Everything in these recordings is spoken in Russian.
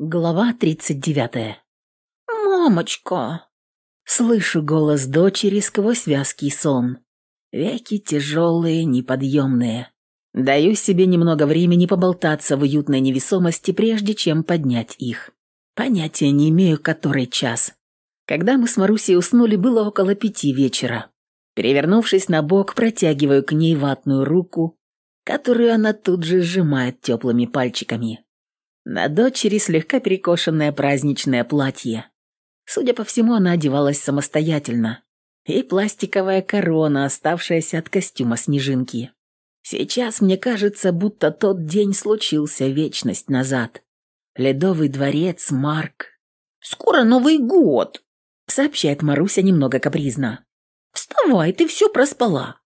Глава тридцать девятая. «Мамочка!» Слышу голос дочери сквозь вязкий сон. Веки тяжелые, неподъемные. Даю себе немного времени поболтаться в уютной невесомости, прежде чем поднять их. Понятия не имею, который час. Когда мы с Марусей уснули, было около пяти вечера. Перевернувшись на бок, протягиваю к ней ватную руку, которую она тут же сжимает теплыми пальчиками. На дочери слегка перекошенное праздничное платье. Судя по всему, она одевалась самостоятельно. И пластиковая корона, оставшаяся от костюма снежинки. Сейчас мне кажется, будто тот день случился вечность назад. Ледовый дворец, Марк. «Скоро Новый год!» — сообщает Маруся немного капризно. «Вставай, ты все проспала.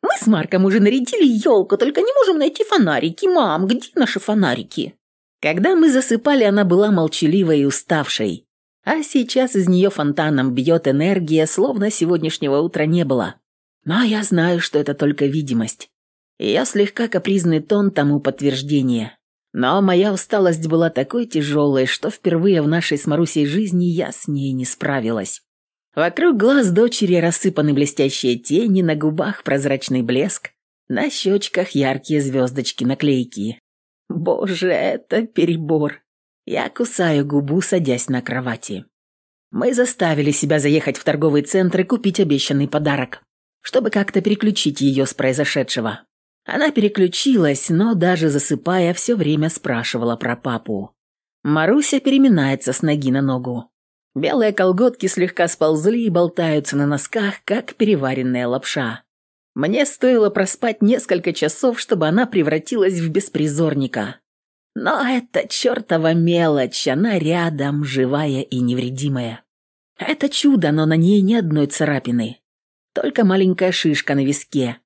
Мы с Марком уже нарядили елку, только не можем найти фонарики. Мам, где наши фонарики?» Когда мы засыпали, она была молчаливой и уставшей. А сейчас из нее фонтаном бьет энергия, словно сегодняшнего утра не было. Но я знаю, что это только видимость. Ее слегка капризный тон тому подтверждение. Но моя усталость была такой тяжелой, что впервые в нашей с Марусей жизни я с ней не справилась. Вокруг глаз дочери рассыпаны блестящие тени, на губах прозрачный блеск, на щечках яркие звездочки-наклейки. Боже, это перебор. Я кусаю губу, садясь на кровати. Мы заставили себя заехать в торговый центр и купить обещанный подарок, чтобы как-то переключить ее с произошедшего. Она переключилась, но даже засыпая, все время спрашивала про папу. Маруся переминается с ноги на ногу. Белые колготки слегка сползли и болтаются на носках, как переваренная лапша. Мне стоило проспать несколько часов, чтобы она превратилась в беспризорника. Но это чертова мелочь, она рядом, живая и невредимая. Это чудо, но на ней ни одной царапины. Только маленькая шишка на виске.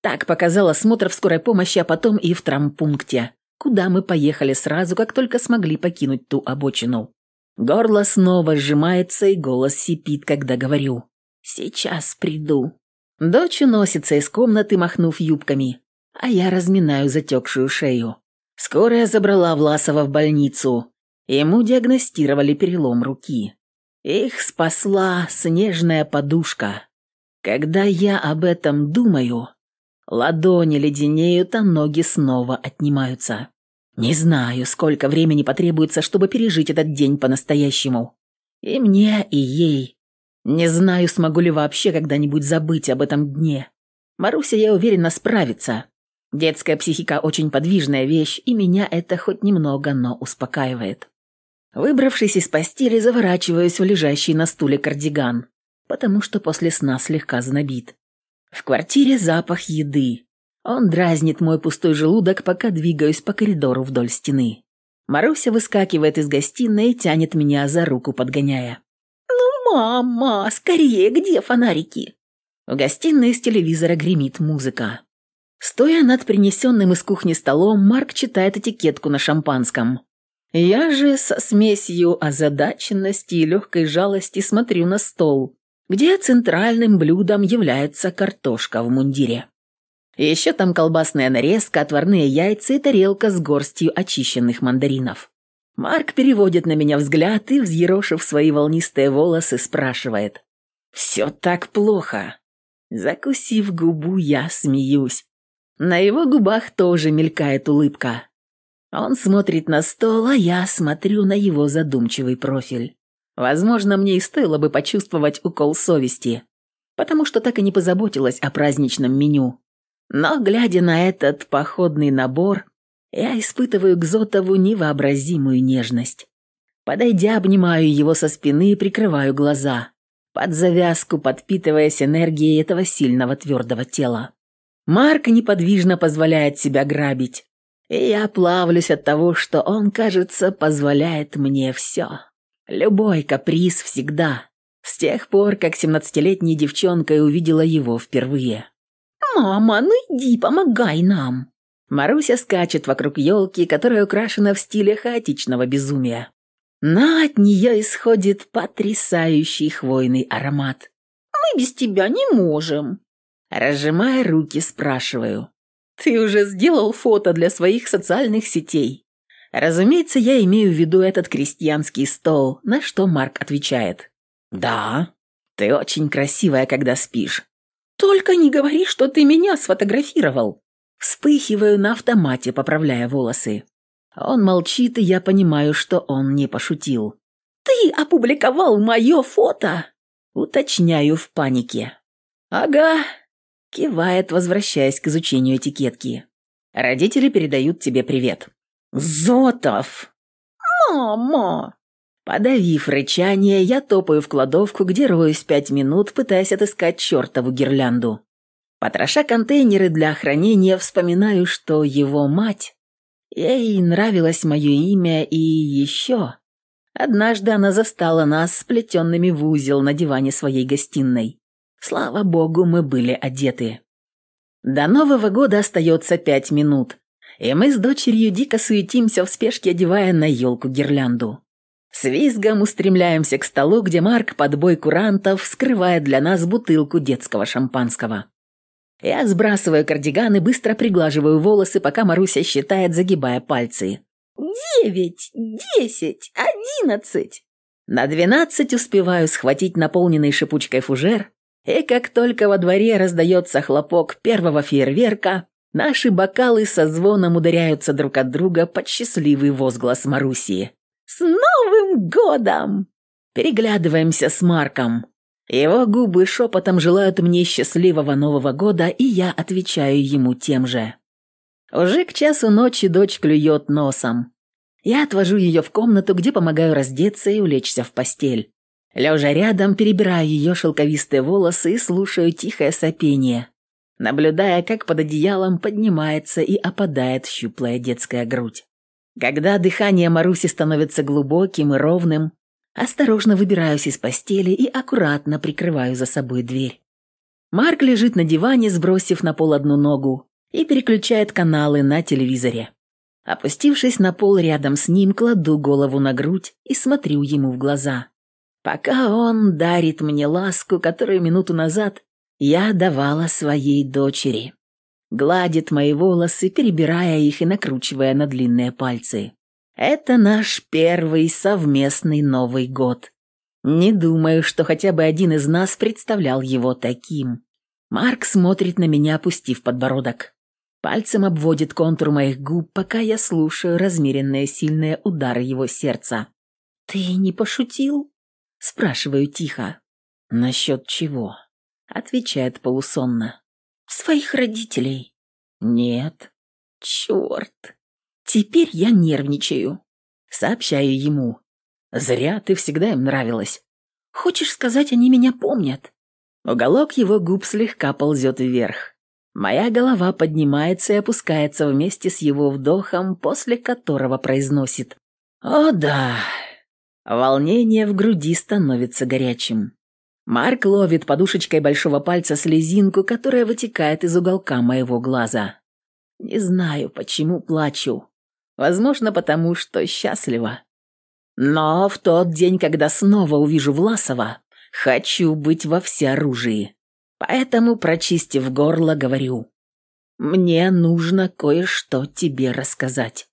Так показал осмотр в скорой помощи, а потом и в травмпункте, куда мы поехали сразу, как только смогли покинуть ту обочину. Горло снова сжимается, и голос сипит, когда говорю «Сейчас приду». Дочь уносится из комнаты, махнув юбками, а я разминаю затекшую шею. Скорая забрала Власова в больницу. Ему диагностировали перелом руки. Их спасла снежная подушка. Когда я об этом думаю, ладони леденеют, а ноги снова отнимаются. Не знаю, сколько времени потребуется, чтобы пережить этот день по-настоящему. И мне, и ей. Не знаю, смогу ли вообще когда-нибудь забыть об этом дне. Маруся, я уверена, справится. Детская психика очень подвижная вещь, и меня это хоть немного, но успокаивает. Выбравшись из постели, заворачиваюсь в лежащий на стуле кардиган, потому что после сна слегка знобит. В квартире запах еды. Он дразнит мой пустой желудок, пока двигаюсь по коридору вдоль стены. Маруся выскакивает из гостиной и тянет меня за руку, подгоняя. «Мама, скорее, где фонарики?» В гостиной из телевизора гремит музыка. Стоя над принесенным из кухни столом, Марк читает этикетку на шампанском. Я же со смесью озадаченности и легкой жалости смотрю на стол, где центральным блюдом является картошка в мундире. Еще там колбасная нарезка, отварные яйца и тарелка с горстью очищенных мандаринов. Марк переводит на меня взгляд и, взъерошив свои волнистые волосы, спрашивает. «Все так плохо». Закусив губу, я смеюсь. На его губах тоже мелькает улыбка. Он смотрит на стол, а я смотрю на его задумчивый профиль. Возможно, мне и стоило бы почувствовать укол совести, потому что так и не позаботилась о праздничном меню. Но, глядя на этот походный набор, я испытываю к Зотову невообразимую нежность. Подойдя, обнимаю его со спины и прикрываю глаза, под завязку подпитываясь энергией этого сильного твердого тела. Марк неподвижно позволяет себя грабить, и я плавлюсь от того, что он, кажется, позволяет мне все. Любой каприз всегда. С тех пор, как семнадцатилетней девчонкой увидела его впервые. «Мама, ну иди, помогай нам!» Маруся скачет вокруг елки, которая украшена в стиле хаотичного безумия. Но от нее исходит потрясающий хвойный аромат. «Мы без тебя не можем!» Разжимая руки, спрашиваю. «Ты уже сделал фото для своих социальных сетей?» Разумеется, я имею в виду этот крестьянский стол, на что Марк отвечает. «Да, ты очень красивая, когда спишь». «Только не говори, что ты меня сфотографировал!» Вспыхиваю на автомате, поправляя волосы. Он молчит, и я понимаю, что он не пошутил. «Ты опубликовал мое фото?» Уточняю в панике. «Ага», — кивает, возвращаясь к изучению этикетки. «Родители передают тебе привет». «Зотов!» «Мама!» Подавив рычание, я топаю в кладовку, где роюсь пять минут, пытаясь отыскать чертову гирлянду. Потроша контейнеры для хранения, вспоминаю, что его мать... Ей нравилось мое имя и еще... Однажды она застала нас сплетенными в узел на диване своей гостиной. Слава богу, мы были одеты. До Нового года остается пять минут, и мы с дочерью дико суетимся в спешке, одевая на елку гирлянду. С визгом устремляемся к столу, где Марк под бой курантов скрывает для нас бутылку детского шампанского. Я сбрасываю кардиган и быстро приглаживаю волосы, пока Маруся считает, загибая пальцы. «Девять, десять, одиннадцать!» На двенадцать успеваю схватить наполненный шипучкой фужер, и как только во дворе раздается хлопок первого фейерверка, наши бокалы со звоном ударяются друг от друга под счастливый возглас Маруси. «С Новым годом!» Переглядываемся с Марком. Его губы шепотом желают мне счастливого Нового года, и я отвечаю ему тем же. Уже к часу ночи дочь клюет носом. Я отвожу ее в комнату, где помогаю раздеться и улечься в постель. Лежа рядом, перебираю ее шелковистые волосы и слушаю тихое сопение, наблюдая, как под одеялом поднимается и опадает щуплая детская грудь. Когда дыхание Маруси становится глубоким и ровным, осторожно выбираюсь из постели и аккуратно прикрываю за собой дверь. Марк лежит на диване, сбросив на пол одну ногу, и переключает каналы на телевизоре. Опустившись на пол рядом с ним, кладу голову на грудь и смотрю ему в глаза пока он дарит мне ласку, которую минуту назад я давала своей дочери. Гладит мои волосы, перебирая их и накручивая на длинные пальцы. Это наш первый совместный Новый год. Не думаю, что хотя бы один из нас представлял его таким. Марк смотрит на меня, опустив подбородок. Пальцем обводит контур моих губ, пока я слушаю размеренные сильные удары его сердца. «Ты не пошутил?» Спрашиваю тихо. «Насчет чего?» Отвечает полусонно. «Своих родителей». «Нет». «Черт! Теперь я нервничаю». Сообщаю ему. «Зря ты всегда им нравилась». «Хочешь сказать, они меня помнят?» Уголок его губ слегка ползет вверх. Моя голова поднимается и опускается вместе с его вдохом, после которого произносит «О да, Волнение в груди становится горячим. Марк ловит подушечкой большого пальца слезинку, которая вытекает из уголка моего глаза. Не знаю, почему плачу. Возможно, потому что счастлива. Но в тот день, когда снова увижу Власова, хочу быть во всеоружии. Поэтому, прочистив горло, говорю, «Мне нужно кое-что тебе рассказать».